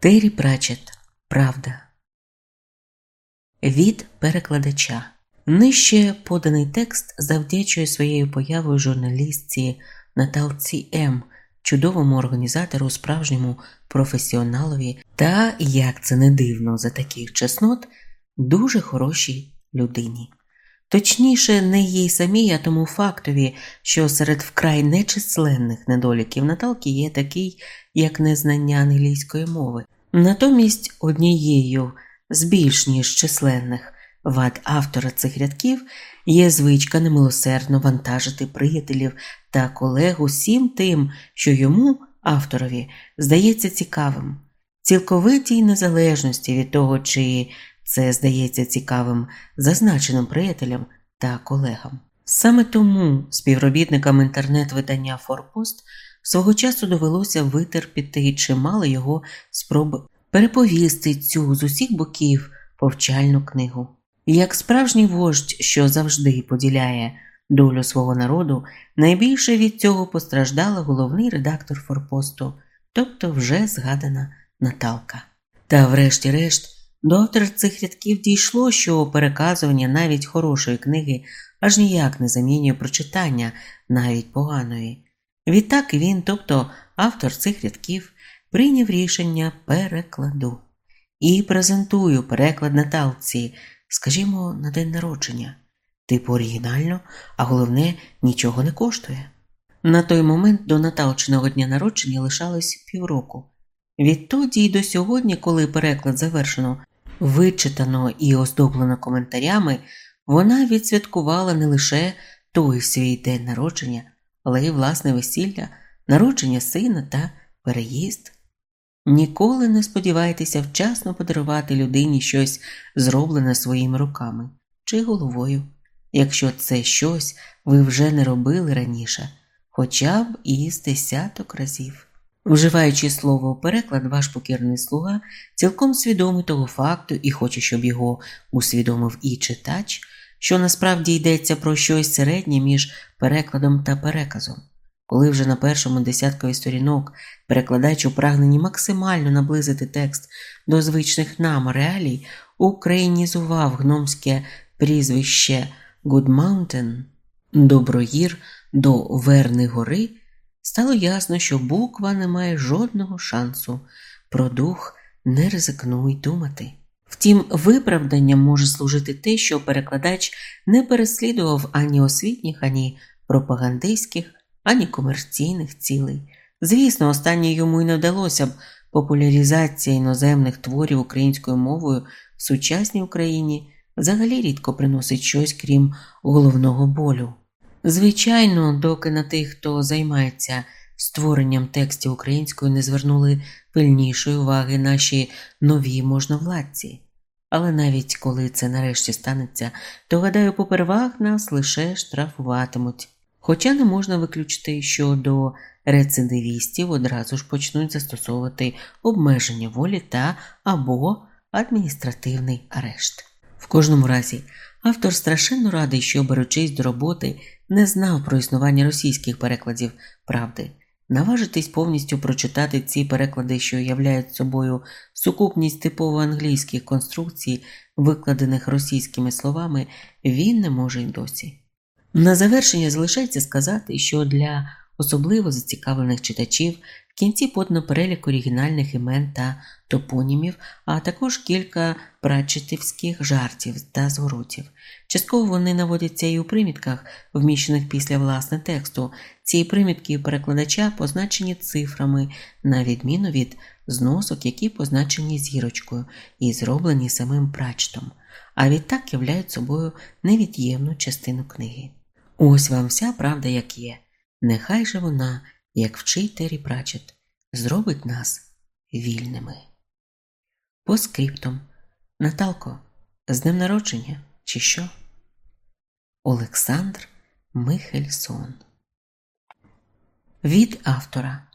Террі Прачет. Правда. Від перекладача. Нижче поданий текст завдячує своєю появою журналістці Наталці М, чудовому організатору, справжньому професіоналові та, як це не дивно за таких чеснот, дуже хорошій людині. Точніше, не їй самій, а тому фактові, що серед вкрай нечисленних недоліків Наталки є такий, як незнання англійської мови. Натомість однією з більш ніж численних вад автора цих рядків є звичка немилосердно вантажити приятелів та колег усім тим, що йому, авторові, здається цікавим, цілковитій незалежності від того, чи це здається цікавим зазначеним приятелям та колегам. Саме тому співробітникам інтернет-видання Форпост свого часу довелося витерпіти чимало його спроб переповісти цю з усіх боків повчальну книгу. Як справжній вождь, що завжди поділяє долю свого народу, найбільше від цього постраждала головний редактор Форпосту, тобто вже згадана Наталка. Та, врешті-решт, до автора цих рядків дійшло, що переказування навіть хорошої книги аж ніяк не замінює прочитання навіть поганої. Відтак він, тобто автор цих рядків, прийняв рішення перекладу і презентую переклад Наталці, скажімо, на день народження. Типу оригінально, а головне, нічого не коштує. На той момент до Наталчиного дня народження лишалось півроку. Відтоді й до сьогодні, коли переклад завершено, вичитано і оздоблено коментарями, вона відсвяткувала не лише той свій день народження, але й власне весілля, народження сина та переїзд. Ніколи не сподівайтеся вчасно подарувати людині щось зроблене своїми руками чи головою, якщо це щось ви вже не робили раніше, хоча б із десяток разів. Вживаючи слово переклад, ваш покірний слуга цілком свідомий того факту і хоче, щоб його усвідомив і читач, що насправді йдеться про щось середнє між перекладом та переказом. Коли вже на першому десяткові сторінок перекладач у прагненні максимально наблизити текст до звичних нам реалій, українізував гномське прізвище Good Mountain, Доброїр до Верни Гори, стало ясно, що буква не має жодного шансу, про дух не ризикнув й думати. Втім, виправданням може служити те, що перекладач не переслідував ані освітніх, ані пропагандистських, ані комерційних цілей. Звісно, останнє йому й не вдалося б популяризація іноземних творів українською мовою в сучасній Україні взагалі рідко приносить щось крім головного болю. Звичайно, доки на тих, хто займається створенням текстів українською, не звернули пильнішої уваги наші нові можновладці. Але навіть коли це нарешті станеться, то, гадаю, попервах нас лише штрафуватимуть. Хоча не можна виключити, що до рецидивістів одразу ж почнуть застосовувати обмеження волі та або адміністративний арешт. В кожному разі, автор страшенно радий, що, беручись до роботи, не знав про існування російських перекладів правди. Наважитись повністю прочитати ці переклади, що являють собою сукупність типово англійських конструкцій, викладених російськими словами, він не може й досі. На завершення залишається сказати, що для особливо зацікавлених читачів кінці подано перелік оригінальних імен та топонімів, а також кілька прачетівських жартів та зворотів. Частково вони наводяться і у примітках, вміщених після власне тексту. Ці примітки перекладача позначені цифрами, на відміну від зносок, які позначені зірочкою і зроблені самим прачтом, а відтак являють собою невід'ємну частину книги. Ось вам вся правда, як є. Нехай же вона, як вчить Террі Пратчетт, зробить нас вільними. Постскриптум. Наталко, з днем народження, чи що? Олександр Михельсон. Від автора.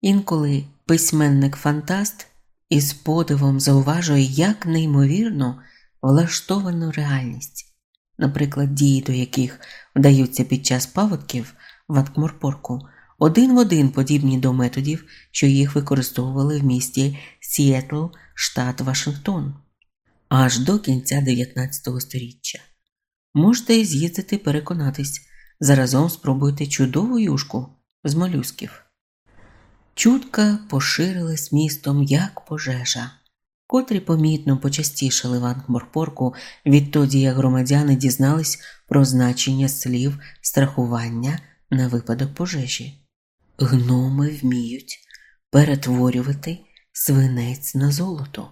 Інколи письменник фантаст із подивом зауважує, як неймовірно влаштовану реальність наприклад, дії до яких вдаються під час паводків в Аткморпорку, один в один подібні до методів, що їх використовували в місті Сіетл, штат Вашингтон, аж до кінця 19 століття. Можете з'їздити переконатись, заразом спробуйте чудову юшку з молюсків. Чутка поширилась містом як пожежа, котрі помітно почастішали в Ангморпорку відтоді, як громадяни дізнались про значення слів страхування на випадок пожежі. Гноми вміють перетворювати свинець на золото.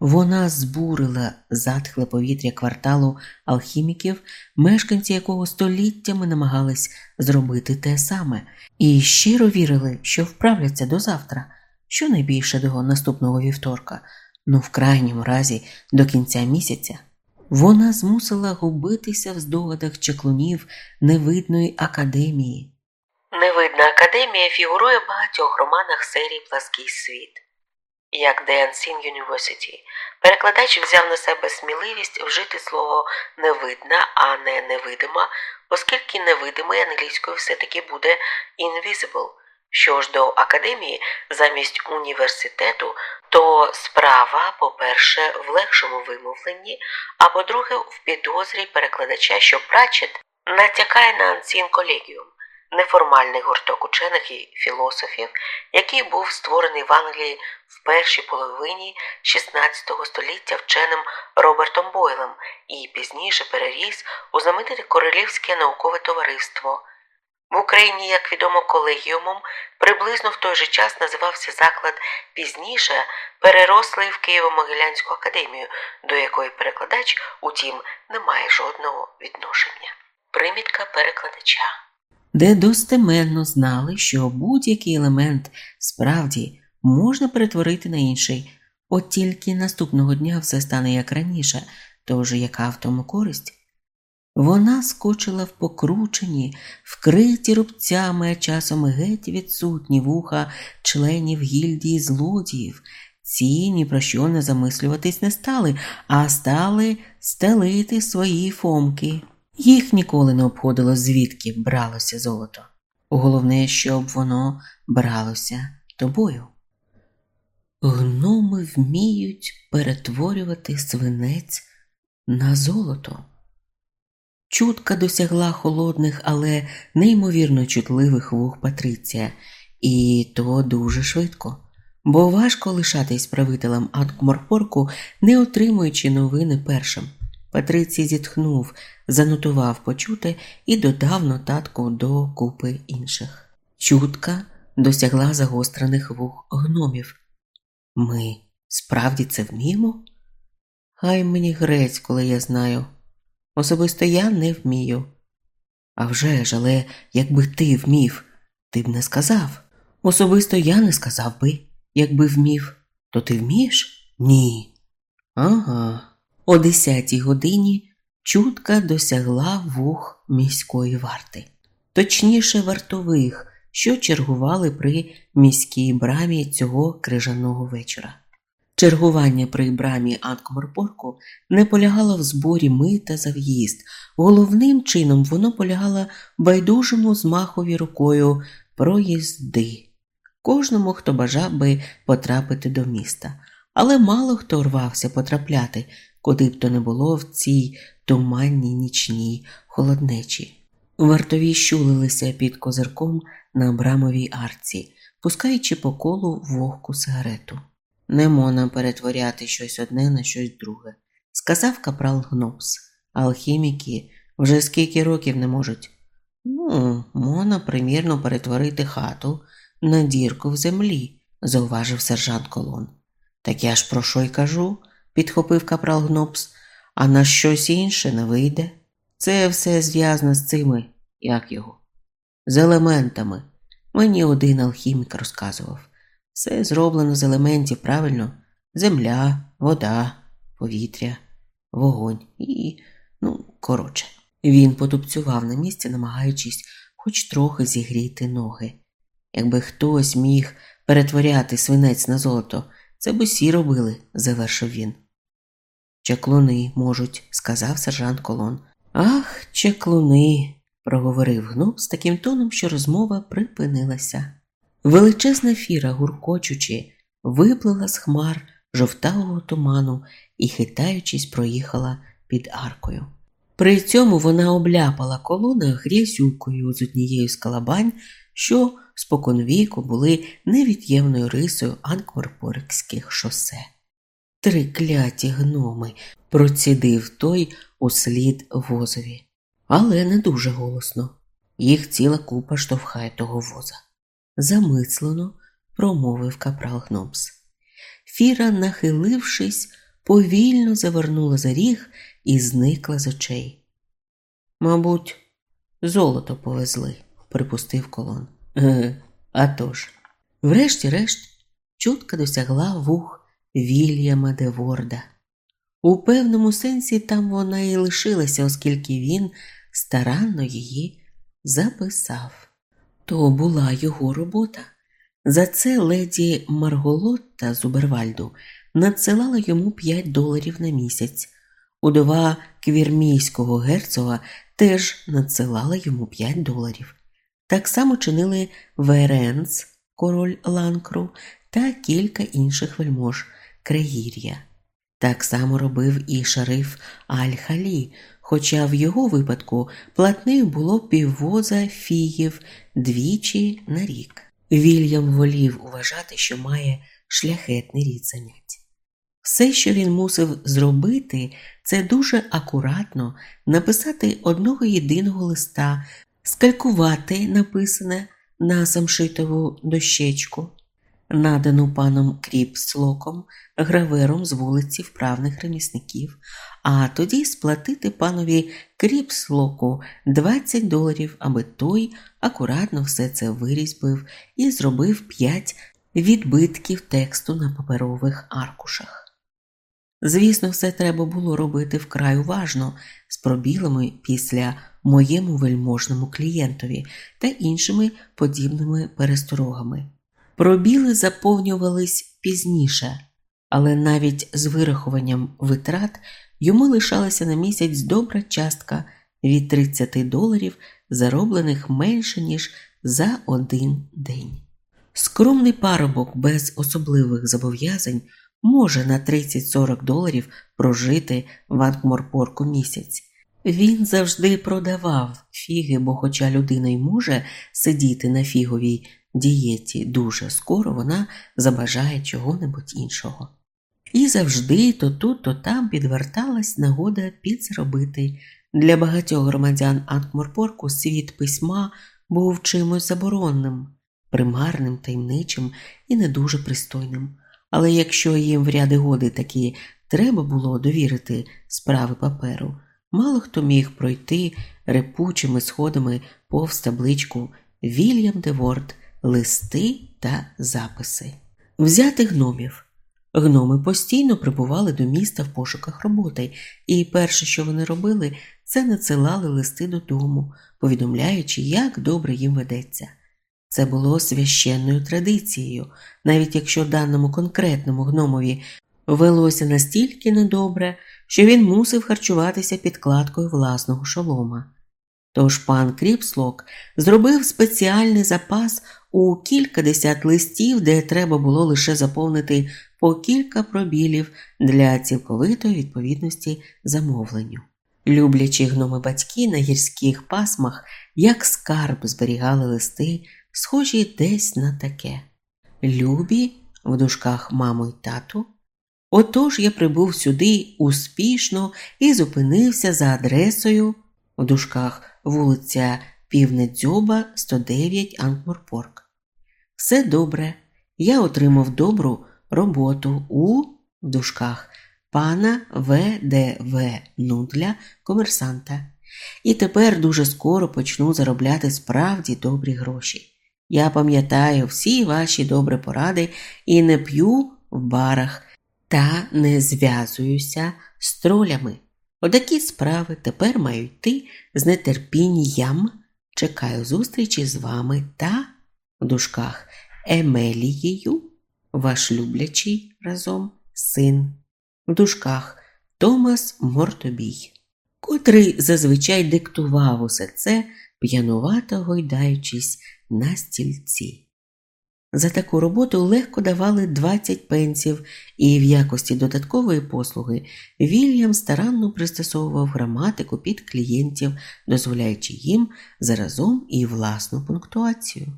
Вона збурила затхле повітря кварталу алхіміків, мешканці якого століттями намагались зробити те саме, і щиро вірили, що вправляться до завтра, щонайбільше до наступного вівторка, ну в крайньому разі до кінця місяця. Вона змусила губитися в здогадах чеклунів невидної академії. Невидна академія фігурує в багатьох романах серії Плаский світ. Як Dancing University, перекладач взяв на себе сміливість вжити слово невидна, а не невидима, оскільки невидимий англійською все-таки буде invisible. Що ж до академії замість університету, то справа, по-перше, в легшому вимовленні, а по-друге, в підозрі перекладача, що Пратчет натякає на Ансін колегіум неформальний гурток учених і філософів, який був створений в Англії в першій половині XVI століття вченим Робертом Бойлем і пізніше переріс у знамените Королівське наукове товариство. В Україні, як відомо, колегіумом приблизно в той же час називався заклад пізніше перерослий в Києво-Могилянську академію, до якої перекладач, утім, не має жодного відношення. Примітка перекладача де достеменно знали, що будь-який елемент справді можна перетворити на інший, от тільки наступного дня все стане як раніше, тож яка в тому користь? Вона скочила в покручені, вкриті рубцями, а часом геть відсутні вуха членів гільдії злодіїв. Ці ні про що не замислюватись не стали, а стали стелити свої фомки. Їх ніколи не обходило, звідки бралося золото. Головне, щоб воно бралося тобою. Гноми вміють перетворювати свинець на золото. Чутка досягла холодних, але неймовірно чутливих вух Патриція, і то дуже швидко, бо важко лишатись правителем Анкморпорку, не отримуючи новини першим. Патрицій зітхнув, занотував почуте і додав нотатку до купи інших. Чутка досягла загострених вух гномів. Ми справді це вміємо? Хай мені грець, коли я знаю. Особисто я не вмію. А вже ж, але якби ти вмів, ти б не сказав. Особисто я не сказав би, якби вмів. То ти вмієш? Ні. Ага. О десятій годині чутка досягла вух міської варти, точніше вартових, що чергували при міській брамі цього крижаного вечора. Чергування при брамі Анкморпорку не полягало в зборі мита за в'їзд, головним чином воно полягало байдужому змахові рукою проїзди, кожному, хто бажав би потрапити до міста, але мало хто рвався потрапляти, куди б то не було в цій туманній нічній холоднечі. Вартові щулилися під козирком на брамовій арці, пускаючи по колу вогку сигарету. Не можна перетворяти щось одне на щось друге, сказав капрал Гнопс. Алхіміки вже скільки років не можуть. Ну, можна примірно перетворити хату на дірку в землі, зауважив сержант Колон. Так я ж про що й кажу? Підхопив капрал Гнопс, а на щось інше не вийде. Це все зв'язано з цими, як його, з елементами. Мені один алхімік розказував. Все зроблено з елементів правильно: земля, вода, повітря, вогонь і, ну, коротше. Він потупцював на місці, намагаючись хоч трохи зігріти ноги. Якби хтось міг перетворяти свинець на золото, це б усі робили, завершив він. Чеклуни можуть, сказав сержант Колон. Ах, чеклуни, проговорив гном з таким тоном, що розмова припинилася. Величезна фіра, гуркочучи, виплила з хмар жовтавого туману і, хитаючись, проїхала під аркою. При цьому вона обляпала колона грязюкою з однією з калабань, що споконвіку були невід'ємною рисою анкморпорикських шосе. Три кляті гноми, процідив той услід возові, але не дуже голосно. Їх ціла купа штовхає того воза. Замислено промовив капрал Гномс. Фіра, нахилившись, повільно завернула за ріг і зникла з очей. Мабуть, золото повезли, припустив колон. Ге, а тож. Врешті-решт, чутка досягла вух Вільяма Деворда. У певному сенсі там вона і лишилася, оскільки він старанно її записав. То була його робота. За це леді Марголотта Зубервальду надсилала йому 5 доларів на місяць. Удова квірмійського герцога теж надсилала йому 5 доларів. Так само чинили Веренц, король Ланкру, та кілька інших вельмож Крегір'я. Так само робив і шариф Аль-Халі, хоча в його випадку платнею було піввоза фіїв двічі на рік. Вільям волів вважати, що має шляхетний рід занять. Все, що він мусив зробити, це дуже акуратно написати одного єдиного листа, скалькувати написане на самшитову дощечку, надану паном Кріпслоком, гравером з вулиці вправних ремісників, а тоді сплатити панові Кріпслоку 20 доларів, аби той акуратно все це вирізбив і зробив 5 відбитків тексту на паперових аркушах. Звісно, все треба було робити вкрай уважно, з пробілами після моєму вельможному клієнтові та іншими подібними пересторогами. Пробіли заповнювались пізніше, але навіть з вирахуванням витрат йому лишалася на місяць добра частка від 30 доларів, зароблених менше, ніж за один день. Скромний парубок без особливих зобов'язань може на 30-40 доларів прожити в Анкморпорку місяць. Він завжди продавав фіги, бо, хоча людина й може сидіти на фіговій дієті дуже скоро, вона забажає чого-небудь іншого. І завжди то тут, то там підверталась нагода підзаробити. Для багатьох громадян Анкморпорку світ письма був чимось заборонним, примарним, таємничим і не дуже пристойним. Але якщо їм в ряди годи таки треба було довірити справи паперу, мало хто міг пройти репучими сходами повз табличку Вільям Деворд, листи та записи. Взяти гномів. Гноми постійно прибували до міста в пошуках роботи, і перше, що вони робили, це надсилали листи додому, повідомляючи, як добре їм ведеться. Це було священною традицією, навіть якщо даному конкретному гномові велося настільки недобре, що він мусив харчуватися підкладкою власного шолома. Тож пан Кріпслок зробив спеціальний запас у кількадесят листів, де треба було лише заповнити по кілька пробілів для цілковитої відповідності замовленню. Люблячі гноми батьки на гірських пасмах, як скарб зберігали листи, схожі десь на таке. Любі в дужках маму й тату. Отож я прибув сюди успішно і зупинився за адресою в дужках вулиця Півнедзьоба, 109 Анкморпорк. Все добре. Я отримав добру роботу у в дужках пана В.Д.В. Нудля, комерсанта. І тепер дуже скоро почну заробляти справді добрі гроші. Я пам'ятаю всі ваші добрі поради і не п'ю в барах та не зв'язуюся з тролями. Отакі справи тепер маю йти з нетерпінням. Чекаю зустрічі з вами та в дужках Емелією, ваш люблячий разом син, в дужках Томас Мортобій, котрий зазвичай диктував усе це п'янувато гойдаючись на стільці. За таку роботу легко давали 20 пенсів, і в якості додаткової послуги Вільям старанно пристосовував граматику під клієнтів, дозволяючи їм заразом і власну пунктуацію.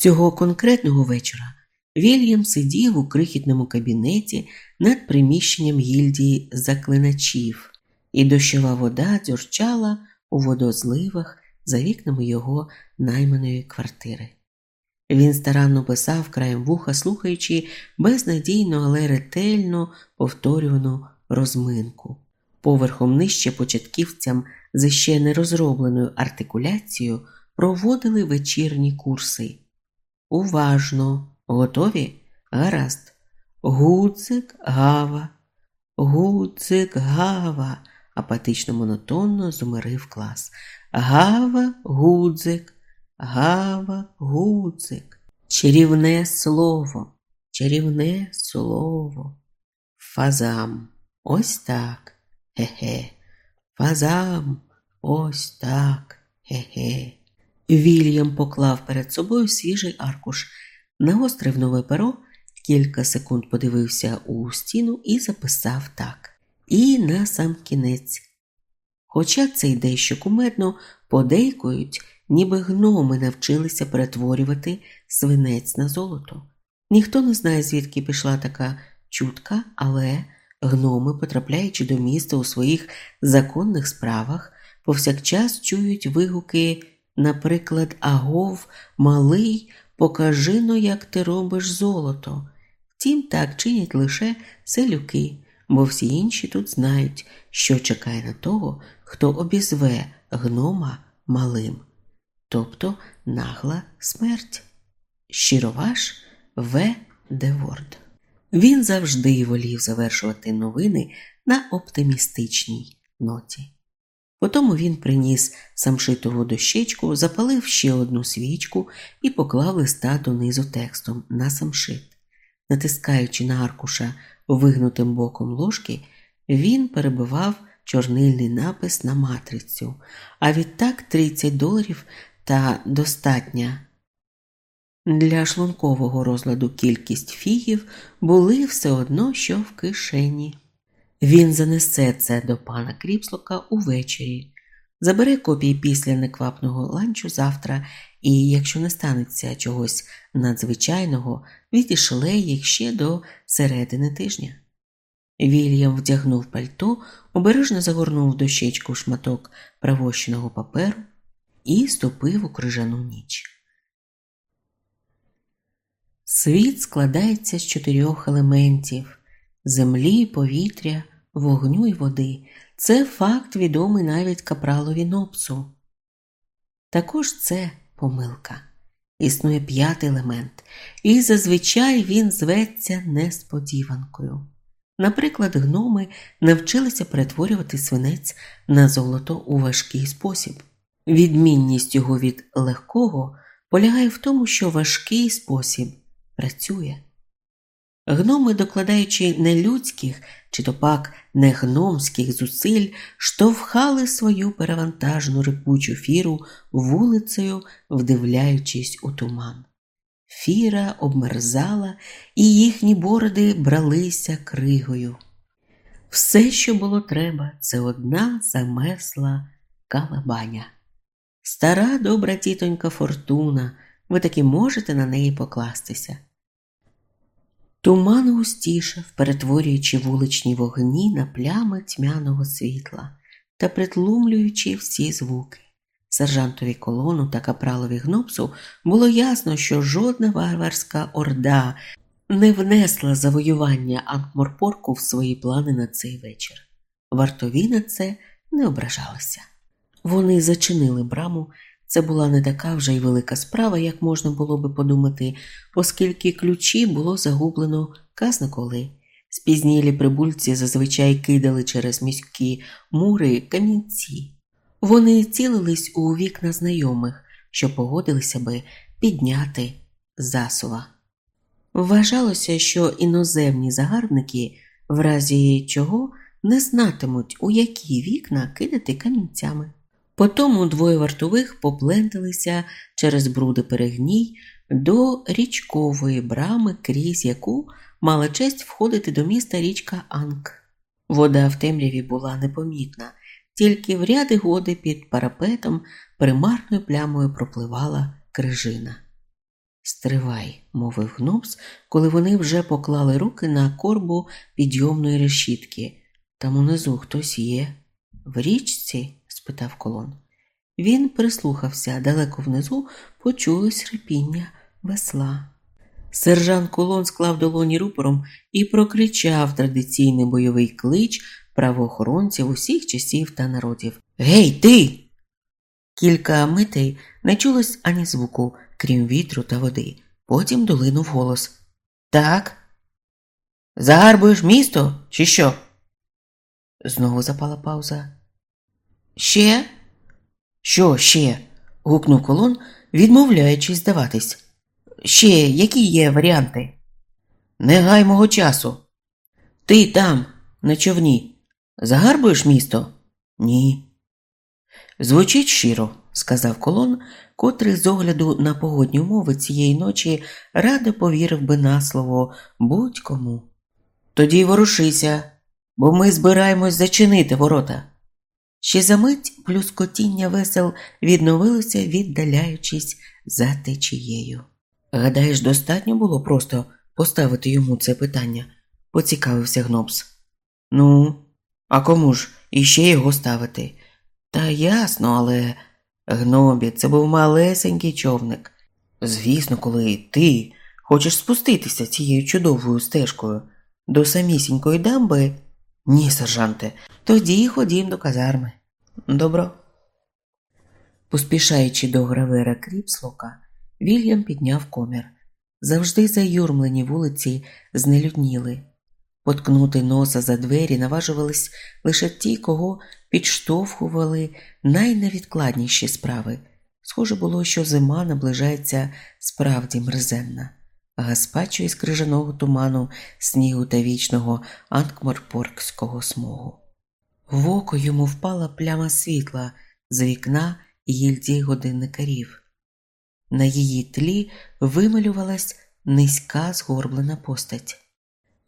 Цього конкретного вечора Вільям сидів у крихітному кабінеті над приміщенням гільдії заклиначів, і дощова вода дзюрчала у водозливах за вікнами його найманої квартири. Він старанно писав краєм вуха, слухаючи безнадійно, але ретельно повторювану розминку. Поверхом нижче початківцям з ще не розробленою артикуляцією проводили вечірні курси. Уважно, готові? Гаразд. Гуцик гава, гуцик гава, апатично монотонно зумирив клас. Гава, гудзик. Гава, гудзик, чарівне слово, чарівне слово, фазам. Ось так, ге-ге, фазам, ось так, ге-ге. Вільям поклав перед собою свіжий аркуш, нагострив нове перо, кілька секунд подивився у стіну і записав так. І на сам кінець. Хоча це й дещо кумедно, подейкують ніби гноми навчилися перетворювати свинець на золото. Ніхто не знає, звідки пішла така чутка, але гноми, потрапляючи до міста у своїх законних справах, повсякчас чують вигуки, наприклад, агов, малий, покажи но, як ти робиш золото. Втім, так чинять лише селюки, бо всі інші тут знають, що чекає на того, хто обізве гнома малим тобто нагла смерть. Щиро ваш В. Деворд. Він завжди волів завершувати новини на оптимістичній ноті. Потому він приніс самшитову дощечку, запалив ще одну свічку і поклав листа донизу текстом на самшит. Натискаючи на аркуша вигнутим боком ложки, він перебивав чорнильний напис на матрицю, а відтак 30 доларів та достатня для шлункового розладу кількість фігів були все одно, що в кишені. Він занесе це до пана Кріпслока увечері, забере копії після неквапного ланчу завтра, і, якщо не станеться чогось надзвичайного, відійшле їх ще до середини тижня. Вільям вдягнув пальто, обережно загорнув дощечку шматок правощеного паперу, і ступив у крижану ніч. Світ складається з чотирьох елементів землі, повітря, вогню і води. Це факт відомий навіть капралові Нопсу. Також це помилка. Існує п'ятий елемент, і зазвичай він зветься несподіванкою. Наприклад, гноми навчилися перетворювати свинець на золото у важкий спосіб. Відмінність його від легкого полягає в тому, що важкий спосіб працює. Гноми, докладаючи нелюдських чи то пак не гномських зусиль, штовхали свою перевантажну рипучу фіру вулицею, вдивляючись у туман. Фіра обмерзала, і їхні бороди бралися кригою. Все, що було треба, це одна замесла калабаня. Стара добра тітонька Фортуна, ви таки можете на неї покластися. Туман густішав, перетворюючи вуличні вогні на плями тьмяного світла та притлумлюючи всі звуки. Сержантові колону та капралові гнопсу було ясно, що жодна варварська орда не внесла завоювання Анкморпорку в свої плани на цей вечір. Вартові на це не ображалися. Вони зачинили браму. Це була не така вже й велика справа, як можна було би подумати, оскільки ключі було загублено казна коли. Спізнілі прибульці зазвичай кидали через міські мури камінці. Вони цілились у вікна знайомих, що погодилися би підняти засува. Вважалося, що іноземні загарбники, в разі чого не знатимуть, у які вікна кидати камінцями. Потому двоє вартових попленталися через бруди перегній до річкової брами, крізь яку мала честь входити до міста річка Анк. Вода в темряві була непомітна, тільки в ряди годи під парапетом примарною плямою пропливала крижина. Стривай, мовив гнопс, коли вони вже поклали руки на корбу підйомної решітки. Там унизу хтось є. В річці? Спитав колон. Він прислухався далеко внизу почулось репіння весла. Сержант Колон склав долоні рупором і прокричав традиційний бойовий клич правоохоронців усіх часів та народів. Гей, ти! Кілька митей не чулось ані звуку, крім вітру та води. Потім долинув голос. Так. Загарбуєш місто, чи що? Знову запала пауза. Ще? Що ще? гукнув колон, відмовляючись здаватись. Ще які є варіанти? Не гай мого часу. Ти там, на човні, загарбуєш місто? Ні. Звучить щиро, сказав колон, котрий з огляду на погодні умови цієї ночі радо повірив би на слово будь-кому. Тоді ворушися, бо ми збираємось зачинити ворота. Ще за мить плюскотіння весел відновилося, віддаляючись за течією. Гадаєш, достатньо було просто поставити йому це питання, поцікавився Гнопс. Ну, а кому ж іще його ставити? Та ясно, але гнобі, це був малесенький човник. Звісно, коли ти хочеш спуститися цією чудовою стежкою до самісінької дамби. Ні, сержанте, тоді ходім до казарми. Добро. Поспішаючи до гравера Кріпслока, Вільям підняв комір. Завжди заюрмлені вулиці знелюдніли. Поткнути носа за двері наважувались лише ті, кого підштовхували найневідкладніші справи. Схоже було, що зима наближається справді мерзенна, гаспачу із крижаного туману, снігу та вічного анкморпоркського смогу. В око йому впала пляма світла з вікна гільдії годинникарів. На її тлі вималювалась низька згорблена постать.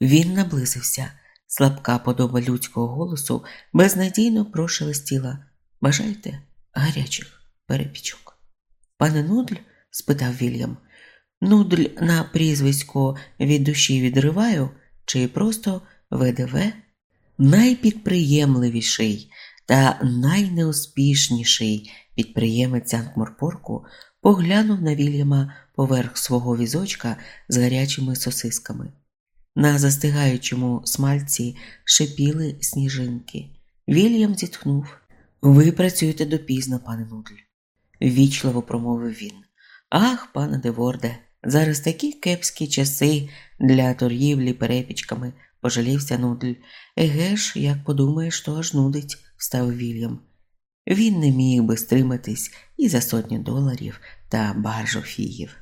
Він наблизився, слабка подоба людського голосу безнадійно прошелестіла. Бажаєте гарячих перепічок? Пане Нудль? спитав Вільям. Нудль на прізвисько від душі відриваю, чи просто ВДВ? Найпідприємливіший та найнеуспішніший підприємець Анкморпорку поглянув на Вільяма поверх свого візочка з гарячими сосисками. На застигаючому смальці шипіли сніжинки. Вільям зітхнув. Ви працюєте допізно, пане Нудль, ввічливо промовив він. Ах, пане Деворде, зараз такі кепські часи для торгівлі перепічками, пожалівся Нудль. Еге ж, як подумаєш, то аж нудить, вставив Вільям. Він не міг би стриматись і за сотні доларів та баржу фіїв.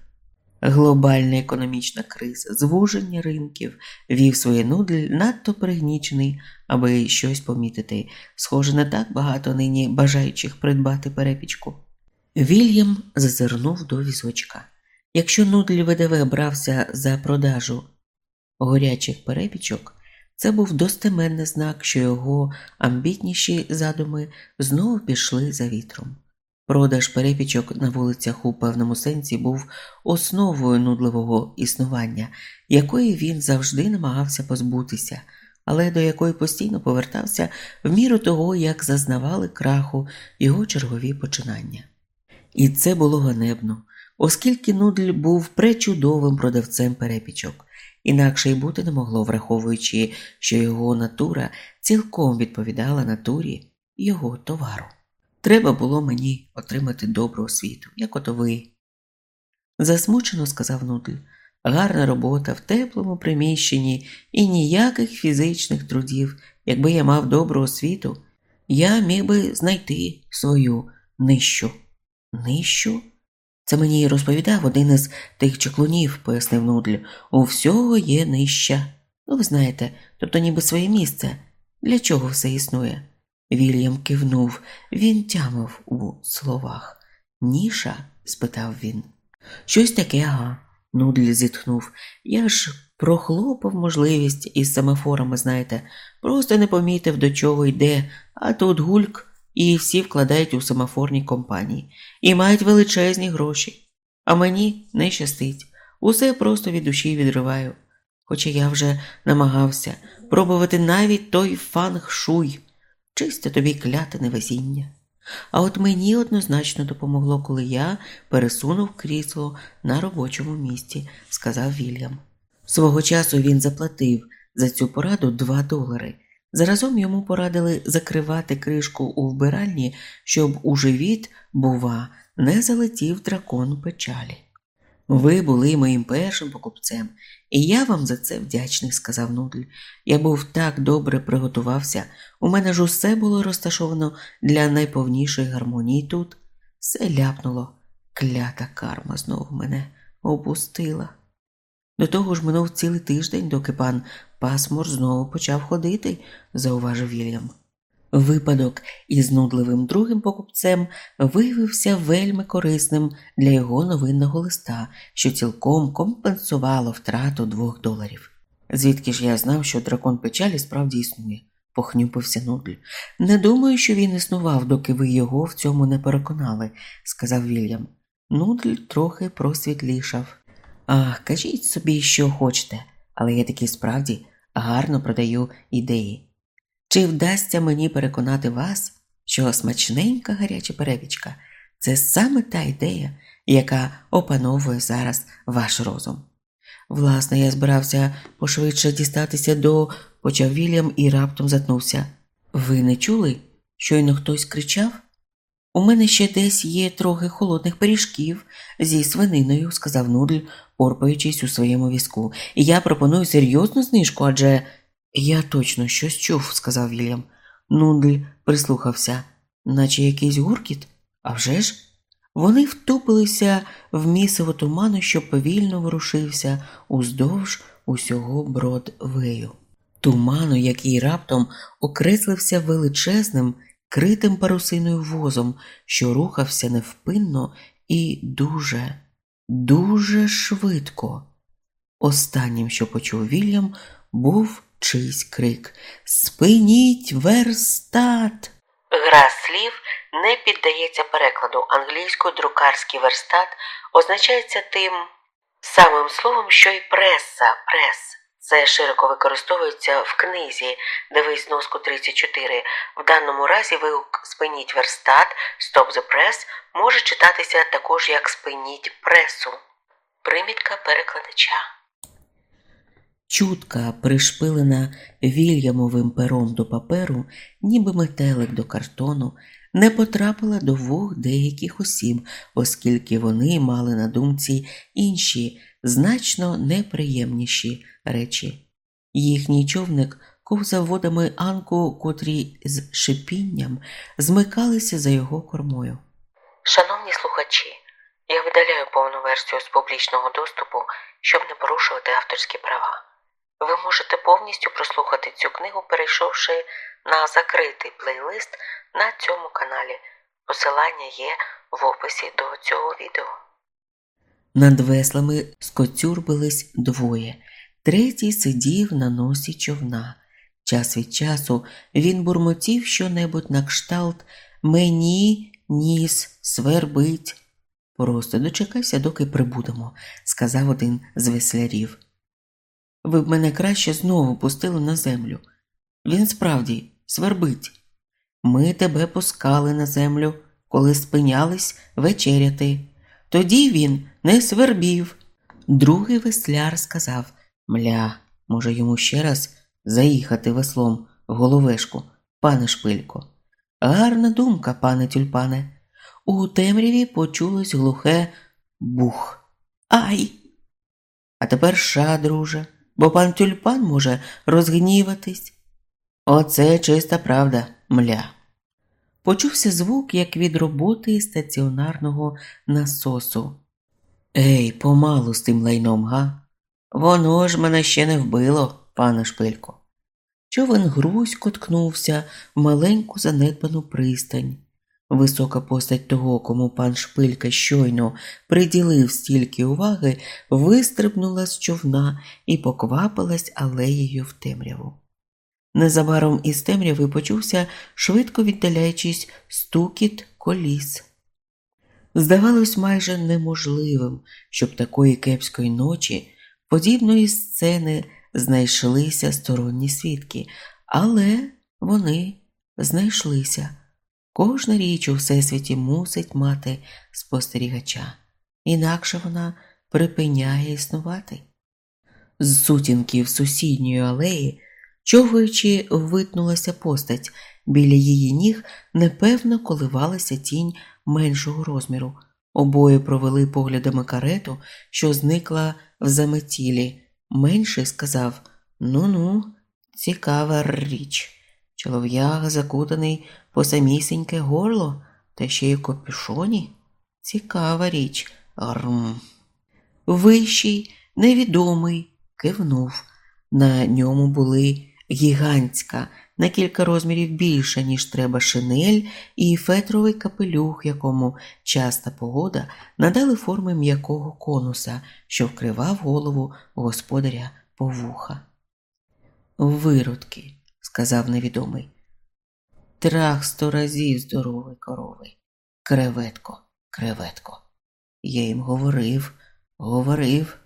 Глобальна економічна криза, звуження ринків вів своє нудль надто пригнічений, аби щось помітити. Схоже, не так багато нині бажаючих придбати перепічку. Вільям зазирнув до візочка. Якщо нудль ВДВ брався за продажу горячих перепічок, це був достеменний знак, що його амбітніші задуми знову пішли за вітром. Продаж перепічок на вулицях у певному сенсі був основою нудливого існування, якої він завжди намагався позбутися, але до якої постійно повертався в міру того, як зазнавали краху його чергові починання. І це було ганебно, оскільки Нудль був пречудовим продавцем перепічок, інакше й бути не могло, враховуючи, що його натура цілком відповідала натурі його товару. Треба було мені отримати добру освіту, як ото ви. Засмучено сказав Нудль. Гарна робота в теплому приміщенні і ніяких фізичних трудів. Якби я мав добру освіту, я міг би знайти свою нижчу. Нижчу? Це мені розповідав один із тих чеклунів, пояснив Нудль. У всього є нижча. Ну, ви знаєте, тобто ніби своє місце. Для чого все існує? Вільям кивнув, він тямив у словах. Ніша? спитав він. Щось таке, ага. Нудль зітхнув. Я ж прохлопав можливість із семафорами, знаєте, просто не помітив, до чого йде, а тут гульк, і всі вкладають у семафорні компанії і мають величезні гроші. А мені не щастить. Усе просто від душі відриваю. Хоча я вже намагався пробувати навіть той фанг-шуй, чисте тобі кляте невезіння. А от мені однозначно допомогло, коли я пересунув крісло на робочому місці, сказав Вільям. Свого часу він заплатив за цю пораду 2 долари. Заразом йому порадили закривати кришку у вбиральні, щоб у живіт, бува, не залетів дракон печалі. Ви були моїм першим покупцем, і я вам за це вдячний, сказав Нудль. Я був так добре приготувався, у мене ж усе було розташовано для найповнішої гармонії тут. Все ляпнуло, клята карма знову мене опустила. До того ж минув цілий тиждень, доки пан Пасмур знову почав ходити, зауважив Вільям. Випадок із нудливим другим покупцем виявився вельми корисним для його новинного листа, що цілком компенсувало втрату двох доларів. Звідки ж я знав, що дракон печалі справді існує, похнюпився Нудль. Не думаю, що він існував, доки ви його в цьому не переконали, сказав Вільям. Нудль трохи просвітлішав. Ах, кажіть собі, що хочете, але я таки справді гарно продаю ідеї. Чи вдасться мені переконати вас, що смачненька гаряча перепічка це саме та ідея, яка опановує зараз ваш розум? Власне, я збирався пошвидше дістатися до почав Вільям і раптом затнувся. Ви не чули? Щойно хтось кричав? У мене ще десь є трохи холодних пиріжків зі свининою, сказав Нудль, порпаючись у своєму візку. І я пропоную серйозну знижку, адже я точно щось чув, сказав Вільям. Нудль прислухався, наче якийсь гуркіт. А вже ж? Вони втупилися в місиво туману, що повільно ворушився уздовж усього Бродвею. Туману, який раптом окреслився величезним, критим парусиною возом, що рухався невпинно і дуже, дуже швидко. Останнім, що почув Вільям, був чийсь крик Спиніть верстат. Гра слів не піддається перекладу. Англійською друкарський верстат означається тим самим словом, що й преса, прес. Це широко використовується в книзі Дивись носку 34. В даному разі вигук спиніть верстат, Stop the Press може читатися також як спиніть пресу. Примітка перекладача. Чутка, пришпилена вільямовим пером до паперу, ніби метелик до картону, не потрапила до вух деяких осіб, оскільки вони мали на думці інші, значно неприємніші речі. Їхній човник ковзав водами Анку, котрі з шипінням змикалися за його кормою. Шановні слухачі, я видаляю повну версію з публічного доступу, щоб не порушувати авторські права. Ви можете повністю прослухати цю книгу, перейшовши на закритий плейлист на цьому каналі. Посилання є в описі до цього відео. Над веслами скоцюрбились двоє. Третій сидів на носі човна. Час від часу він бурмотів щонебудь на кшталт Мені ніс свербить. Просто дочекайся, доки прибудемо, сказав один з веслярів. Ви б мене краще знову пустили на землю. Він справді свербить. Ми тебе пускали на землю, коли спинялись вечеряти. Тоді він не свербів. Другий весляр сказав Мля, може, йому ще раз заїхати веслом в головешку, пане шпилько. Гарна думка, пане тюльпане. У темряві почулось глухе бух. Ай! А тепер ша, друже бо пан тюльпан може розгніватись. Оце чиста правда, мля. Почувся звук, як від роботи стаціонарного насосу. Ей, помалу з тим лайном, га? Воно ж мене ще не вбило, пане шпилько. Човен грузько ткнувся в маленьку занедбану пристань. Висока постать того, кому пан Шпилька щойно приділив стільки уваги, вистрибнула з човна і поквапилась алеєю в темряву. Незабаром із темряви почувся, швидко віддаляючись, стукіт коліс. Здавалось майже неможливим, щоб такої кепської ночі, подібної сцени, знайшлися сторонні свідки, але вони знайшлися. Кожна річ у всесвіті мусить мати спостерігача, інакше вона припиняє існувати. З сутінків сусідньої алеї, човгаючи, витнулася постать, біля її ніг непевно коливалася тінь меншого розміру. Обоє провели поглядами карету, що зникла в заметілі. Менший сказав Ну ну, цікава річ. Чолов'яга закутаний по самісіньке горло, та ще й копюшоні. Цікава річ. Арм. Вищий, невідомий, кивнув. На ньому були гігантська, на кілька розмірів більша, ніж треба шинель, і фетровий капелюх, якому часта погода надали форми м'якого конуса, що вкривав голову господаря по вуха. Виродки, сказав невідомий. Трах сто разів здоровий коровий. Креветко, креветко. Я їм говорив, говорив.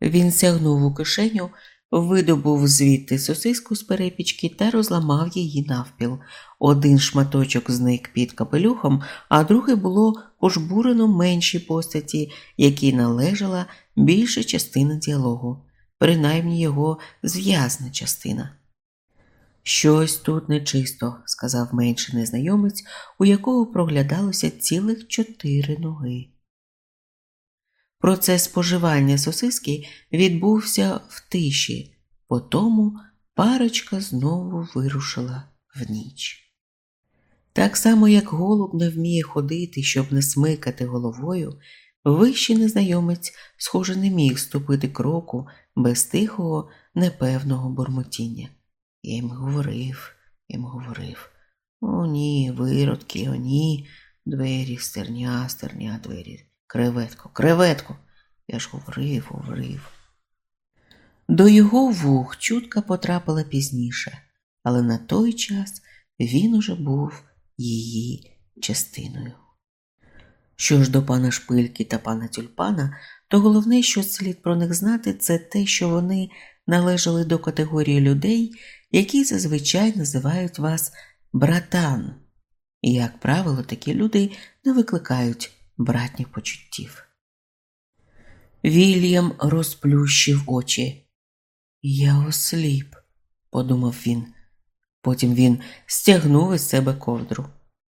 Він сягнув у кишеню, видобув звідти сосиску з перепічки та розламав її навпіл. Один шматочок зник під капелюхом, а другий було пожбурено меншій постаті, якій належала більша частина діалогу, принаймні його зв'язна частина. Щось тут нечисто, сказав менший незнайомець, у якого проглядалося цілих чотири ноги. Процес споживання сосиски відбувся в тиші, потому парочка знову вирушила в ніч. Так само, як голуб не вміє ходити, щоб не смикати головою, вищий незнайомець, схоже, не міг ступити кроку без тихого, непевного бурмотіння. Я їм говорив, їм говорив. О, ні, виродки, о, ні, двері, стерня, стерня, двері. Креветко, креветко. Я ж говорив, говорив. До його вух чутка потрапила пізніше, але на той час він уже був її частиною. Що ж до пана Шпильки та пана Тюльпана, то головне, що слід про них знати, це те, що вони належали до категорії людей, які зазвичай називають вас братан. І, як правило, такі люди не викликають братніх почуттів. Вільям розплющив очі. Я осліп, подумав він. Потім він стягнув із себе ковдру,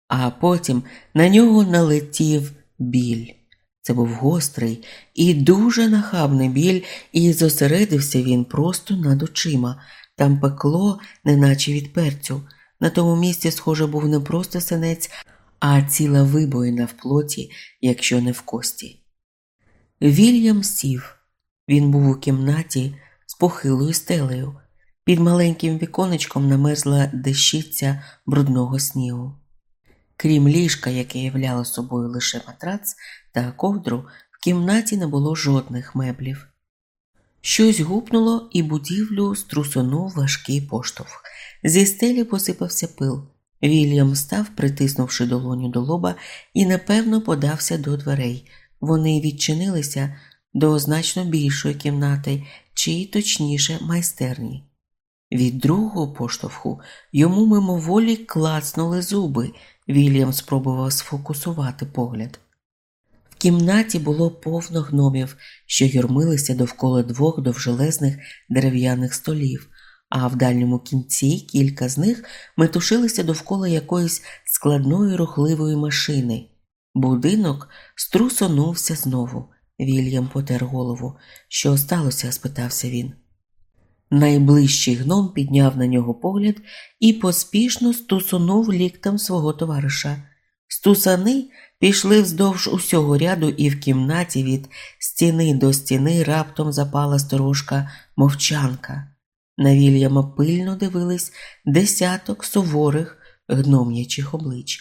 а потім на нього налетів біль. Це був гострий і дуже нахабний біль, і зосередився він просто над очима. Там пекло, неначе від перцю. На тому місці, схоже, був не просто синець, а ціла вибоїна в плоті, якщо не в кості. Вільям сів. Він був у кімнаті з похилою стелею. Під маленьким віконечком намерзла дещиця брудного снігу. Крім ліжка, яке являло собою лише матрац та ковдру, в кімнаті не було жодних меблів. Щось гупнуло, і будівлю струсонув важкий поштовх. Зі стелі посипався пил. Вільям став, притиснувши долоню до лоба, і непевно подався до дверей. Вони відчинилися до значно більшої кімнати, чи точніше майстерні. Від другого поштовху йому мимоволі клацнули зуби. Вільям спробував сфокусувати погляд. В кімнаті було повно гномів, що юрмилися довкола двох довжелезних дерев'яних столів, а в дальньому кінці кілька з них метушилися довкола якоїсь складної рухливої машини. Будинок струсонувся знову. Вільям потер голову. Що сталося? спитався він. Найближчий гном підняв на нього погляд і поспішно стусунув ліктем свого товариша. Стусани пішли вздовж усього ряду, і в кімнаті від стіни до стіни раптом запала сторожка мовчанка. На Вільяма пильно дивились десяток суворих гном'ячих облич.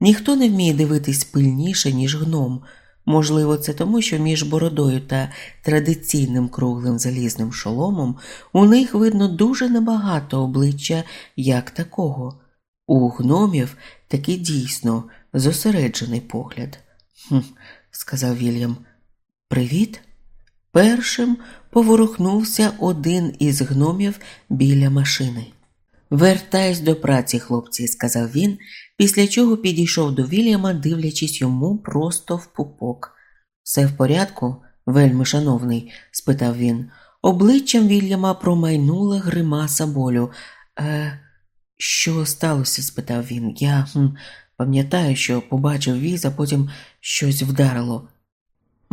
Ніхто не вміє дивитись пильніше, ніж гном. Можливо, це тому, що між бородою та традиційним круглим залізним шоломом у них видно дуже небагато обличчя як такого. У гномів таки дійсно зосереджений погляд. «Хм», – сказав Вільям. Привіт. Першим поворухнувся один із гномів біля машини. Вертайся до праці, хлопці, сказав він, після чого підійшов до Вільяма, дивлячись йому просто в пупок. Все в порядку, вельми шановний? спитав він. Обличчям Вільяма промайнула гримаса болю. Е, що сталося? спитав він. Я хм, пам'ятаю, що побачив віз, а потім щось вдарило.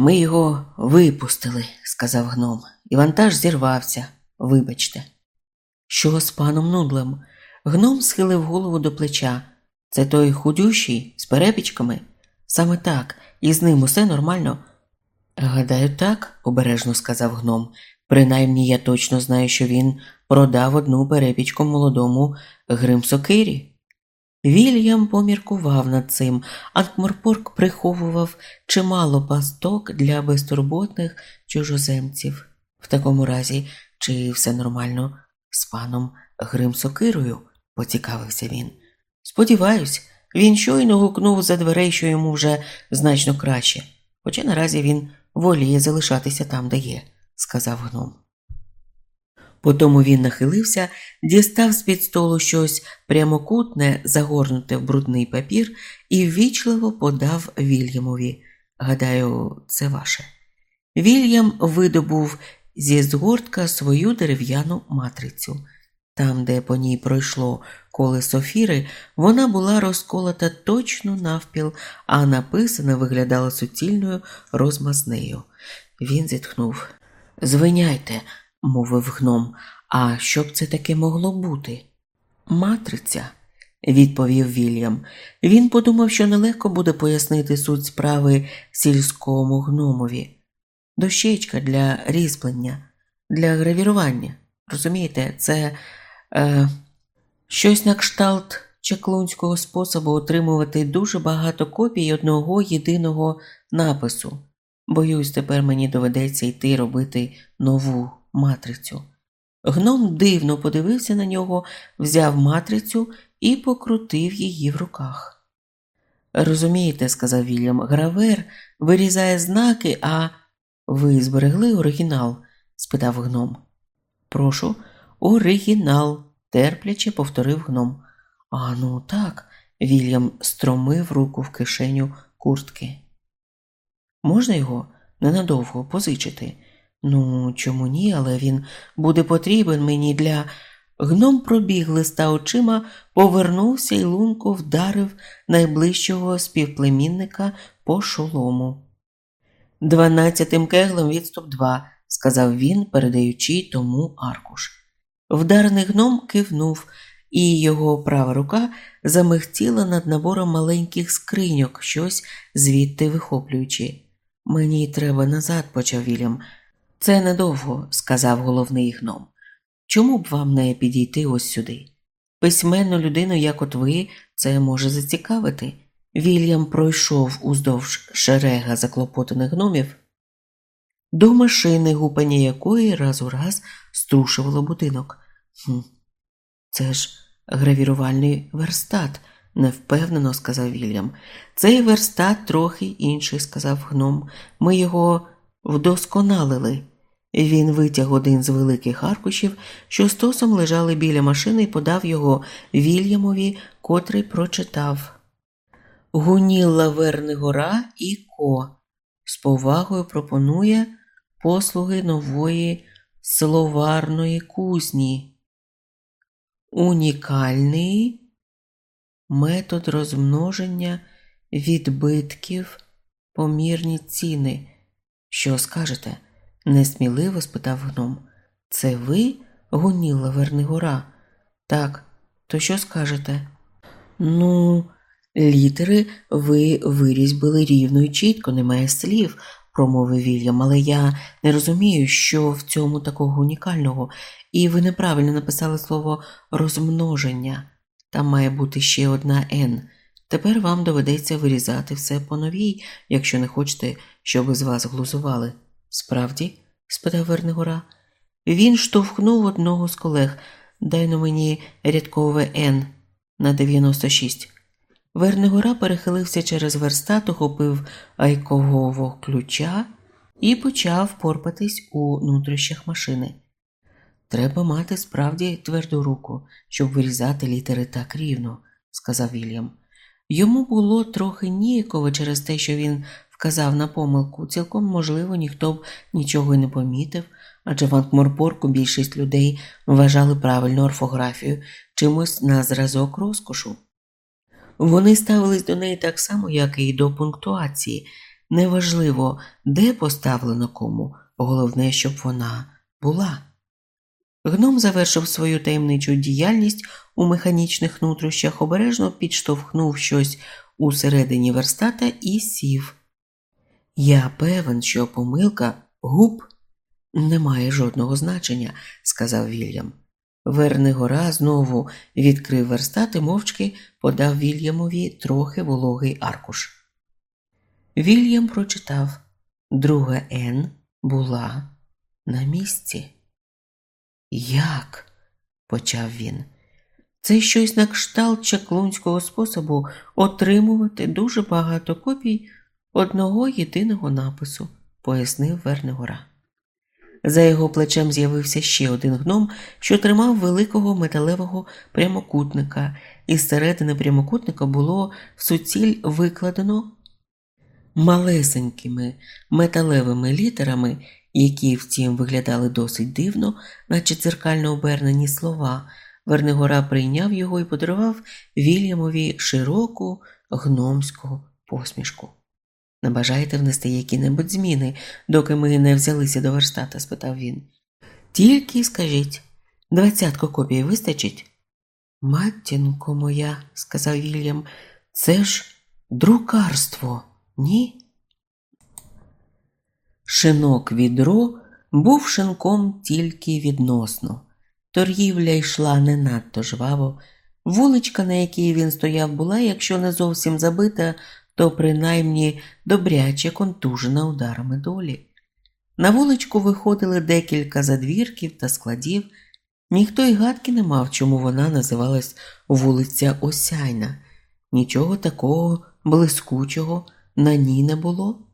Ми його випустили, сказав гном, і вантаж зірвався. Вибачте. Що з паном нудлем? Гном схилив голову до плеча. Це той худющий з перепічками? Саме так, і з ним усе нормально. Гадаю, так, обережно сказав гном. Принаймні я точно знаю, що він продав одну перепічку молодому Гримсокирі. Вільям поміркував над цим, Анкморпорк приховував чимало пасток для безтурботних чужоземців. В такому разі, чи все нормально з паном Гримсокирою, поцікавився він. Сподіваюсь, він щойно гукнув за дверей, що йому вже значно краще, хоча наразі він воліє залишатися там, де є, сказав гном. Потому він нахилився, дістав з під столу щось прямокутне, загорнуте в брудний папір, і ввічливо подав Вільямові. Гадаю, це ваше. Вільям видобув зі згортка свою дерев'яну матрицю. Там, де по ній пройшло колесо фіри, вона була розколота точно навпіл, а написана виглядала суцільною розмазнею. Він зітхнув. Звиняйте, мовив гном, а що б це таке могло бути? Матриця, відповів Вільям. Він подумав, що нелегко буде пояснити суть справи сільському гномові. Дощечка для різьблення, для гравірування. Розумієте, це е, щось на кшталт чаклунського способу отримувати дуже багато копій одного єдиного напису. Боюсь, тепер мені доведеться йти робити нову матрицю. Гном дивно подивився на нього, взяв матрицю і покрутив її в руках. Розумієте, сказав Вільям, гравер вирізає знаки, а ви зберегли оригінал? спитав гном. Прошу, оригінал, терпляче повторив гном. А ну так, Вільям стромив руку в кишеню куртки. Можна його ненадовго позичити? Ну, чому ні, але він буде потрібен мені для. Гном пробіг листа очима, повернувся і лунко вдарив найближчого співплемінника по шолому. Дванадцятим кеглем відступ два, сказав він, передаючи тому аркуш. Вдарений гном кивнув, і його права рука замихтіла над набором маленьких скриньок, щось звідти вихоплюючи. Мені треба назад, почав Вільям. Це недовго, сказав головний гном. Чому б вам не підійти ось сюди? Письменну людину, як от ви, це може зацікавити. Вільям пройшов уздовж шерега заклопотаних гномів до машини, гупання якої раз у раз струшувало будинок. «Хм, Це ж гравірувальний верстат, невпевнено сказав Вільям. Цей верстат трохи інший, сказав гном. Ми його вдосконалили. Він витяг один з великих аркушів, що стосом лежали біля машини, і подав його Вільямові, котрий прочитав Гуніла Вернигора і Ко. З повагою пропонує послуги нової словарної кузні. Унікальний метод розмноження відбитків, помірні ціни. Що скажете? несміливо спитав гном. Це ви, гуніла Вернигора? Так, то що скажете? Ну, літери ви вирізьбили рівно і чітко, немає слів, промовив Вільям, але я не розумію, що в цьому такого унікального, і ви неправильно написали слово розмноження. Там має бути ще одна Н. Тепер вам доведеться вирізати все по новій, якщо не хочете, щоб з вас глузували. Справді? спитав Вернигора. Він штовхнув одного з колег. Дай на мені рядкове Н на 96. Вернигора перехилився через верстат, ухопив айкового ключа і почав порпатись у нутрищах машини. Треба мати справді тверду руку, щоб вирізати літери так рівно, сказав Вільям. Йому було трохи ніяково через те, що він вказав на помилку. Цілком можливо, ніхто б нічого й не помітив, адже в Анкморпорку більшість людей вважали правильну орфографію чимось на зразок розкошу. Вони ставились до неї так само, як і до пунктуації. Неважливо, де поставлено кому, головне, щоб вона була. Гном завершив свою таємничу діяльність у механічних нутрощах, обережно підштовхнув щось у середині верстата і сів. Я певен, що помилка губ не має жодного значення, сказав Вільям. Вернигора знову відкрив верстат і мовчки подав Вільямові трохи вологий аркуш. Вільям прочитав друга Н була на місці. Як? почав він. Це щось на кшталт чаклунського способу отримувати дуже багато копій одного єдиного напису, пояснив Вернигора. За його плечем з'явився ще один гном, що тримав великого металевого прямокутника, і з середини прямокутника було в суціль викладено малесенькими металевими літерами, які, втім, виглядали досить дивно, наче циркально обернені слова. Вернигора прийняв його і подарував Вільямові широку гномську посмішку. Не бажаєте внести які-небудь зміни, доки ми не взялися до верстата? спитав він. Тільки скажіть, двадцятку копій вистачить? Матінко моя, сказав Вільям, це ж друкарство, ні? Шинок відро був шинком тільки відносно. Торгівля йшла не надто жваво. Вуличка, на якій він стояв, була, якщо не зовсім забита, то принаймні добряче контужена ударами долі. На вуличку виходили декілька задвірків та складів. Ніхто й гадки не мав, чому вона називалась вулиця Осяйна. Нічого такого блискучого на ній не було.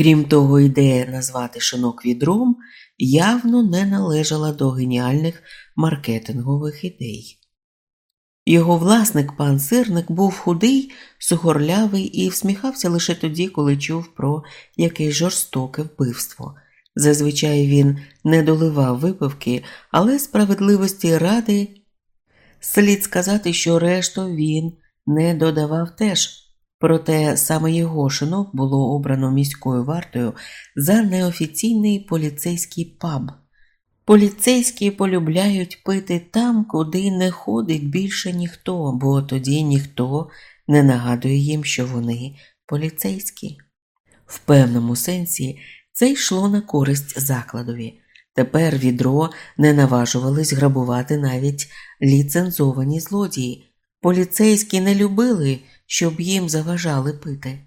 Крім того, ідея назвати шинок відром явно не належала до геніальних маркетингових ідей. Його власник, пан сирник, був худий, сухорлявий і всміхався лише тоді, коли чув про якесь жорстоке вбивство. Зазвичай він не доливав випивки, але справедливості ради слід сказати, що решту він не додавав теж. Проте саме його шинок було обрано міською вартою за неофіційний поліцейський паб. Поліцейські полюбляють пити там, куди не ходить більше ніхто, бо тоді ніхто не нагадує їм, що вони поліцейські. В певному сенсі це йшло на користь закладові. Тепер відро не наважувались грабувати навіть ліцензовані злодії. Поліцейські не любили, щоб їм заважали пити.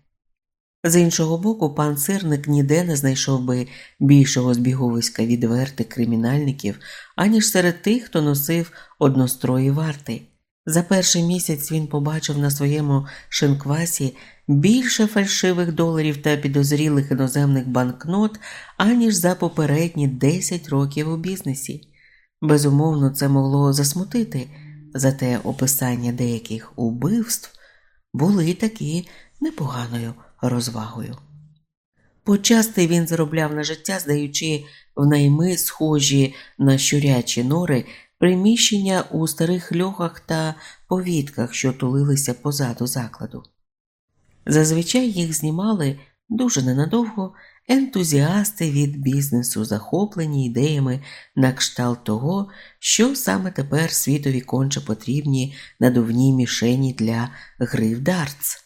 З іншого боку, пан сирник ніде не знайшов би більшого збіговиська відвертих кримінальників, аніж серед тих, хто носив однострої варти. За перший місяць він побачив на своєму шинквасі більше фальшивих доларів та підозрілих іноземних банкнот, аніж за попередні 10 років у бізнесі. Безумовно, це могло засмутити, зате описання деяких убивств були таки непоганою розвагою. Почасти він заробляв на життя, здаючи в найми схожі на щурячі нори приміщення у старих льохах та повітках, що тулилися позаду закладу. Зазвичай їх знімали дуже ненадовго ентузіасти від бізнесу, захоплені ідеями на кшталт того, що саме тепер світові конче потрібні надувні мішені для гри в дартс.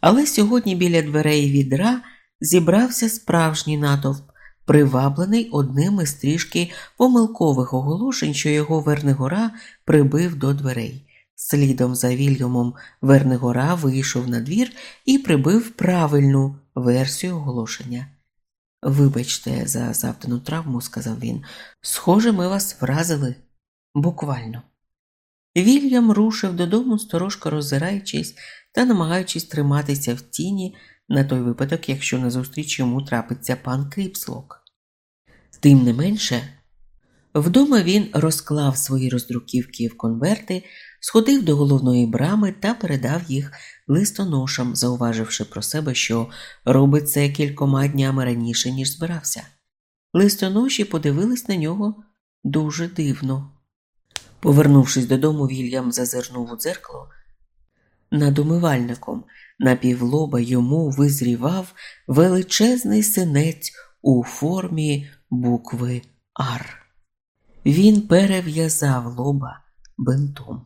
Але сьогодні біля дверей відра зібрався справжній натовп, приваблений одним із трішки помилкових оголошень, що його Вернигора прибив до дверей. Слідом за Вільямом Вернигора вийшов на двір і прибив правильну версію оголошення. Вибачте, за завдану травму, сказав він. Схоже, ми вас вразили буквально. Вільям рушив додому, сторожко роззираючись та намагаючись триматися в тіні на той випадок, якщо назустріч йому трапиться пан Кріпслок. Тим не менше, вдома він розклав свої роздруківки в конверти, сходив до головної брами та передав їх листоношам, зауваживши про себе, що робить це кількома днями раніше, ніж збирався. Листоноші подивились на нього дуже дивно. Повернувшись додому, Вільям зазирнув у дзеркало. Над умивальником на півлоба йому визрівав величезний синець у формі букви Ар. Він перев'язав лоба бинтом.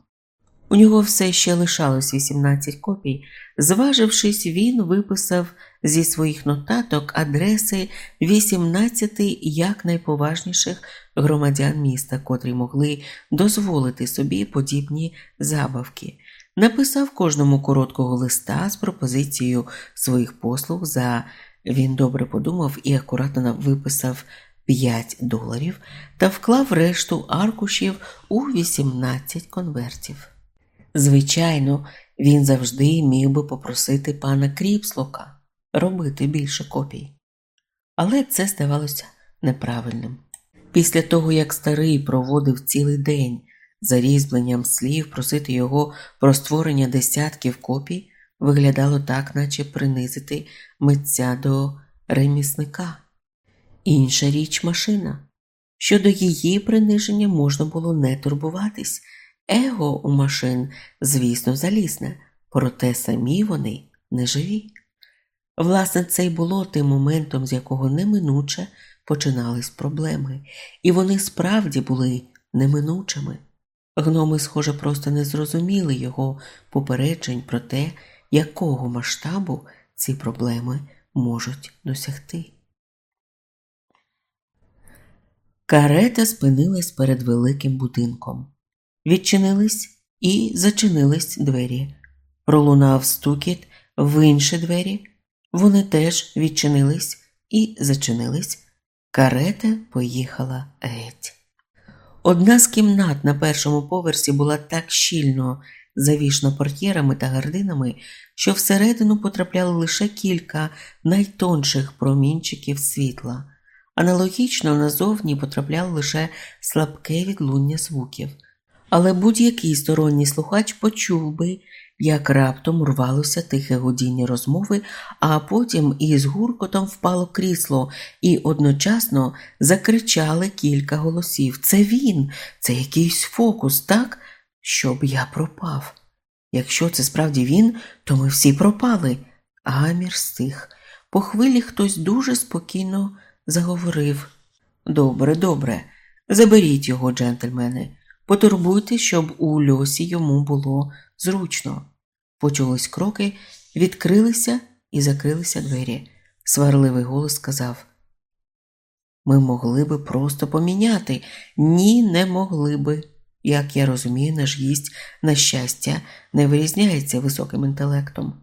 У нього все ще лишалось 18 копій. Зважившись, він виписав зі своїх нотаток адреси 18 якнайповажніших громадян міста, котрі могли дозволити собі подібні забавки. Написав кожному короткого листа з пропозицією своїх послуг за він добре подумав і акуратно виписав 5 доларів та вклав решту аркушів у 18 конвертів. Звичайно, він завжди міг би попросити пана Кріпслока робити більше копій. Але це здавалося неправильним. Після того, як старий проводив цілий день за різьбленням слів, просити його про створення десятків копій, виглядало так, наче принизити митця до ремісника. Інша річ машина. Щодо її приниження можна було не турбуватись. Его у машин, звісно, залізне, проте самі вони не живі. Власне, це й було тим моментом, з якого неминуче починались проблеми, і вони справді були неминучими. Гноми, схоже, просто не зрозуміли його попереджень про те, якого масштабу ці проблеми можуть досягти. Карета спинилась перед великим будинком. Відчинились і зачинились двері. Пролунав стукіт в інші двері. Вони теж відчинились і зачинились. Карета поїхала геть. Одна з кімнат на першому поверсі була так щільно завішна портьєрами та гардинами, що всередину потрапляли лише кілька найтонших промінчиків світла. Аналогічно назовні потрапляли лише слабке відлуння звуків але будь-який сторонній слухач почув би, як раптом рвалося тихе гудіння розмови, а потім із гуркотом впало крісло, і одночасно закричали кілька голосів Це він, це якийсь фокус, так, щоб я пропав. Якщо це справді він, то ми всі пропали. Гамір стих. По хвилі хтось дуже спокійно заговорив Добре, добре, заберіть його, джентльмени. Потурбуйте, щоб у льосі йому було зручно. Почулись кроки, відкрилися і закрилися двері. Сварливий голос сказав: Ми могли би просто поміняти. Ні, не могли би. Як я розумію, наш гість, на щастя, не вирізняється високим інтелектом.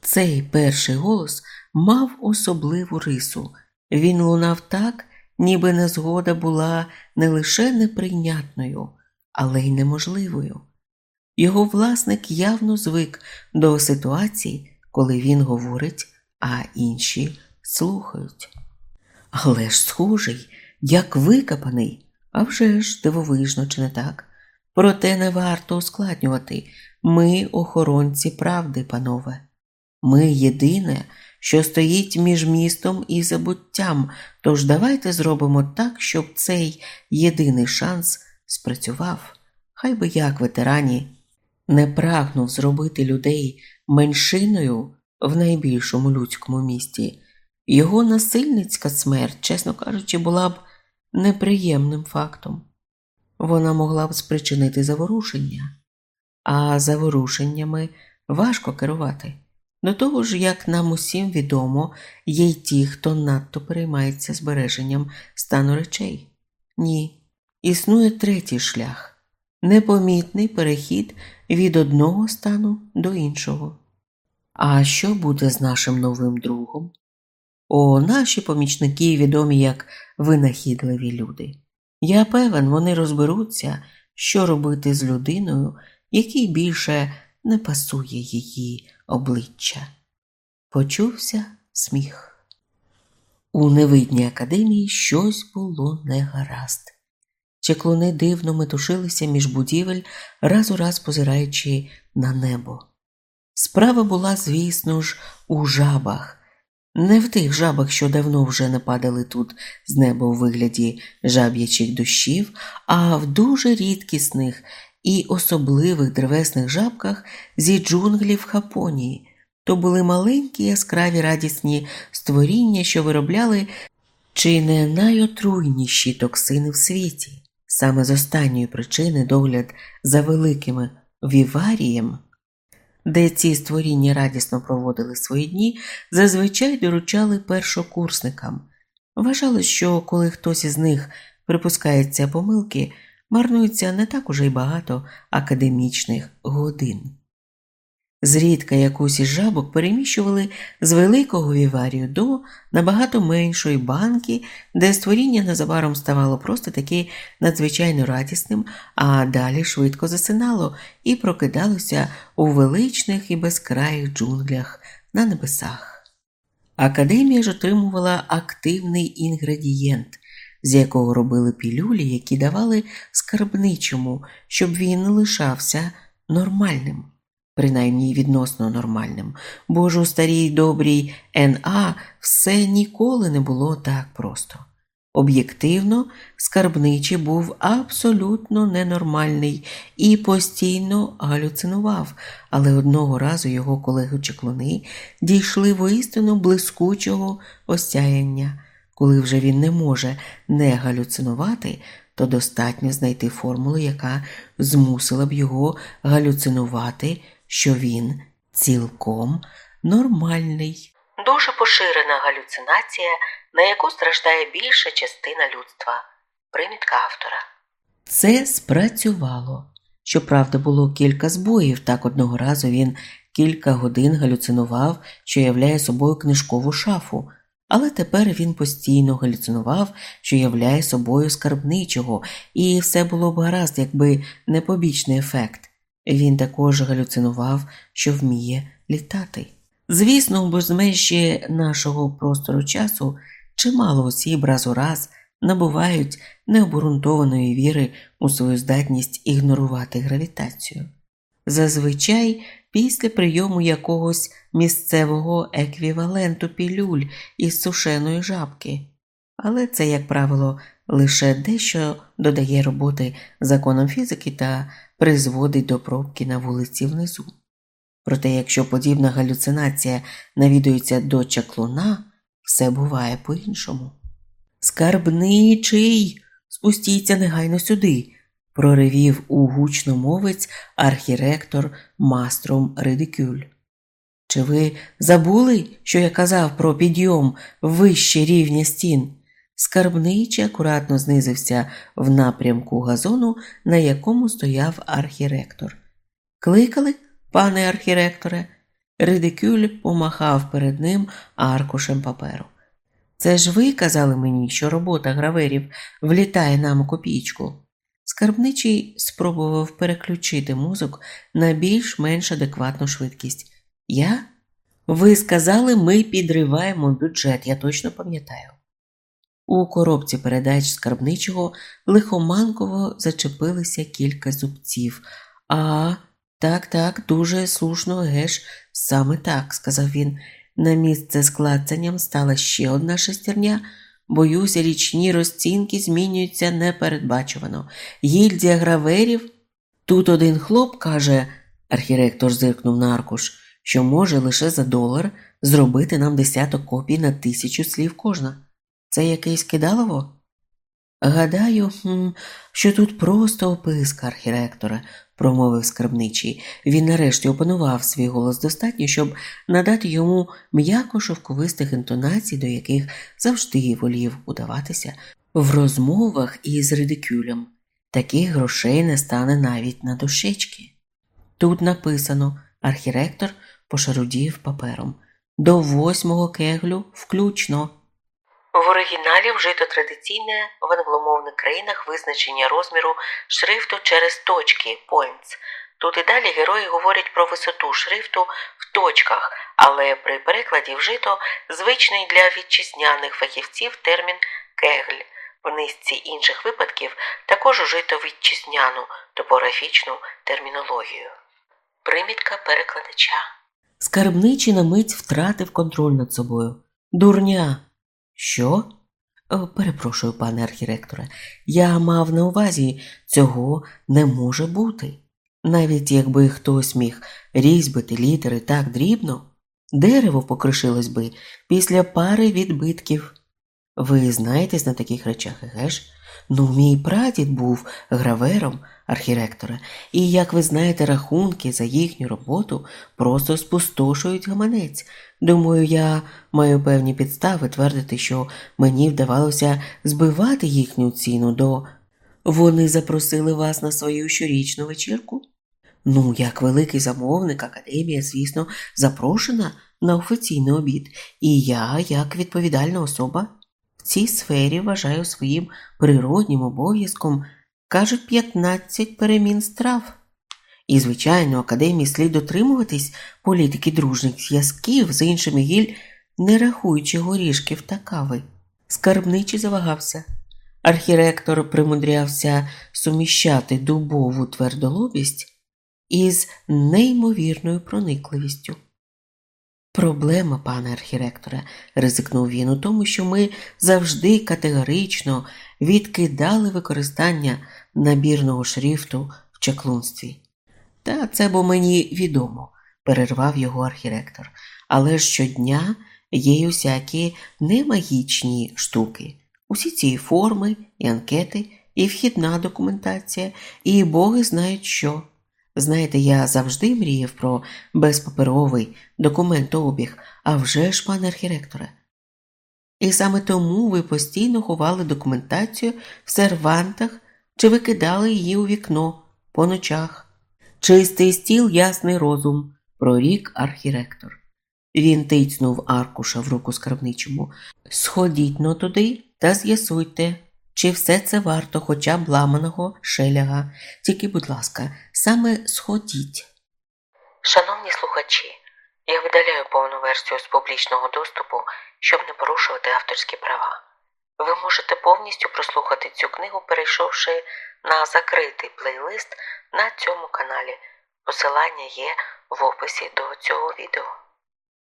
Цей перший голос мав особливу рису. Він лунав так, ніби незгода була не лише неприйнятною, але й неможливою. Його власник явно звик до ситуацій, коли він говорить, а інші слухають. Але ж схожий, як викопаний, а вже ж дивовижно, чи не так? Проте не варто ускладнювати ми охоронці правди, панове. Ми єдине, що стоїть між містом і забуттям, тож давайте зробимо так, щоб цей єдиний шанс спрацював. Хай би як ветерані не прагнув зробити людей меншиною в найбільшому людському місті. Його насильницька смерть, чесно кажучи, була б неприємним фактом. Вона могла б спричинити заворушення, а заворушеннями важко керувати. До того ж, як нам усім відомо, є й ті, хто надто переймається збереженням стану речей. Ні, існує третій шлях непомітний перехід від одного стану до іншого. А що буде з нашим новим другом? О, наші помічники відомі як винахідливі люди. Я певен, вони розберуться, що робити з людиною, якій більше не пасує її обличчя. Почувся сміх. У невидній академії щось було негаразд. Чеклуни дивно метушилися між будівель, раз у раз позираючи на небо. Справа була, звісно ж, у жабах, не в тих жабах, що давно вже не падали тут з неба у вигляді жаб'ячих дощів, а в дуже рідкісних і особливих древесних жабках зі джунглів Хапонії. То були маленькі яскраві радісні створіння, що виробляли чи не найотруйніші токсини в світі. Саме з останньої причини догляд за великими віварієм, де ці створіння радісно проводили свої дні, зазвичай доручали першокурсникам. Вважали, що коли хтось із них припускається помилки, марнується не так уже й багато академічних годин. Зрідка якусь із жабок переміщували з великого віварію до набагато меншої банки, де створіння незабаром ставало просто таки надзвичайно радісним, а далі швидко засинало і прокидалося у величних і безкраїх джунглях на небесах. Академія ж отримувала активний інгредієнт, з якого робили пілюлі, які давали скарбничому, щоб він лишався нормальним принаймні відносно нормальним, бо ж у старій добрій НА все ніколи не було так просто. Об'єктивно, скарбничий був абсолютно ненормальний і постійно галюцинував, але одного разу його колеги чеклуни дійшли воістину блискучого осяяння. Коли вже він не може не галюцинувати, то достатньо знайти формулу, яка змусила б його галюцинувати що він цілком нормальний. Дуже поширена галюцинація, на яку страждає більша частина людства. Примітка автора. Це спрацювало. Щоправда, було кілька збоїв. Так одного разу він кілька годин галюцинував, що являє собою книжкову шафу, але тепер він постійно галюцинував, що являє собою скарбничого, і все було б гаразд, якби не побічний ефект. Він також галюцинував, що вміє літати. Звісно, в безмежі нашого простору часу чимало осіб раз у раз набувають необґрунтованої віри у свою здатність ігнорувати гравітацію. Зазвичай після прийому якогось місцевого еквіваленту пілюль із сушеної жабки, але це, як правило, лише дещо додає роботи законам фізики та призводить до пробки на вулиці внизу. Проте, якщо подібна галюцинація навідується до чаклуна, все буває по-іншому. Скарбничий, спустіться негайно сюди, проривів у гучномовець архіректор мастром Ридикюль. Чи ви забули, що я казав про підйом вище рівня стін? Скарбничий акуратно знизився в напрямку газону, на якому стояв архіректор. Кликали, пане архіректоре, Ридикюль помахав перед ним аркушем паперу. Це ж ви казали мені, що робота граверів влітає нам у копійку. Скарбничий спробував переключити мозок на більш-менш адекватну швидкість. Я? Ви сказали, ми підриваємо бюджет, я точно пам'ятаю. У коробці передач скарбничого лихоманково зачепилися кілька зубців. А, так, так, дуже слушно, геш, саме так, сказав він. На місце з клацанням стала ще одна шестерня. Боюся, річні розцінки змінюються непередбачувано. Гільдія граверів. Тут один хлоп каже, архіректор зиркнув на аркуш, що може лише за долар зробити нам десяток копій на тисячу слів кожна. Це якесь кидалово? Гадаю, що тут просто описка архіректора, промовив скарбничий. Він нарешті опанував свій голос достатньо, щоб надати йому м'яко шовковистих інтонацій, до яких завжди волів удаватися в розмовах із редикюлем. Таких грошей не стане навіть на дощечки. Тут написано архіректор пошарудів папером до восьмого кеглю включно. В оригіналі вжито традиційне в англомовних країнах визначення розміру шрифту через точки points. Тут і далі герої говорять про висоту шрифту в точках, але при перекладі вжито звичний для вітчизняних фахівців термін кегль. В низці інших випадків також ужито вітчизняну топографічну термінологію. Примітка перекладача. Скарбничий на мить втратив контроль над собою. Дурня. Що? Перепрошую, пане архіректоре, я мав на увазі, цього не може бути. Навіть якби хтось міг різьбити літери так дрібно, дерево покришилось би після пари відбитків. Ви знаєтесь на таких речах, еге ж? Ну, мій прадід був гравером архіректора, і, як ви знаєте, рахунки за їхню роботу просто спустошують гаманець. Думаю, я маю певні підстави твердити, що мені вдавалося збивати їхню ціну до. Вони запросили вас на свою щорічну вечірку? Ну, як великий замовник, академія, звісно, запрошена на офіційний обід, і я, як відповідальна особа, в цій сфері вважаю своїм природнім обов'язком, кажуть, 15 перемін страв. І, звичайно, академії слід дотримуватись політики дружних зв'язків з іншими гіль, не рахуючи горішків та кави. Скарбничий завагався. Архіректор примудрявся суміщати дубову твердолобість із неймовірною проникливістю. Проблема, пане архіректоре, ризикнув він у тому, що ми завжди категорично відкидали використання набірного шрифту в чаклунстві. Та це бо мені відомо, перервав його архіректор. Але щодня є й усякі немагічні штуки, усі ці форми і анкети, і вхідна документація, і боги знають що. Знаєте, я завжди мріяв про безпаперовий документообіг, а вже ж, пане архіректоре. І саме тому ви постійно ховали документацію в сервантах чи викидали її у вікно по ночах. Чистий стіл, ясний розум, прорік архіректор. Він тицнув аркуша в руку скарбничому. Сходіть но туди та з'ясуйте, чи все це варто хоча б ламаного шеляга. Тільки, будь ласка, саме сходіть. Шановні слухачі, я видаляю повну версію з публічного доступу, щоб не порушувати авторські права. Ви можете повністю прослухати цю книгу, перейшовши на закритий плейлист на цьому каналі. Посилання є в описі до цього відео.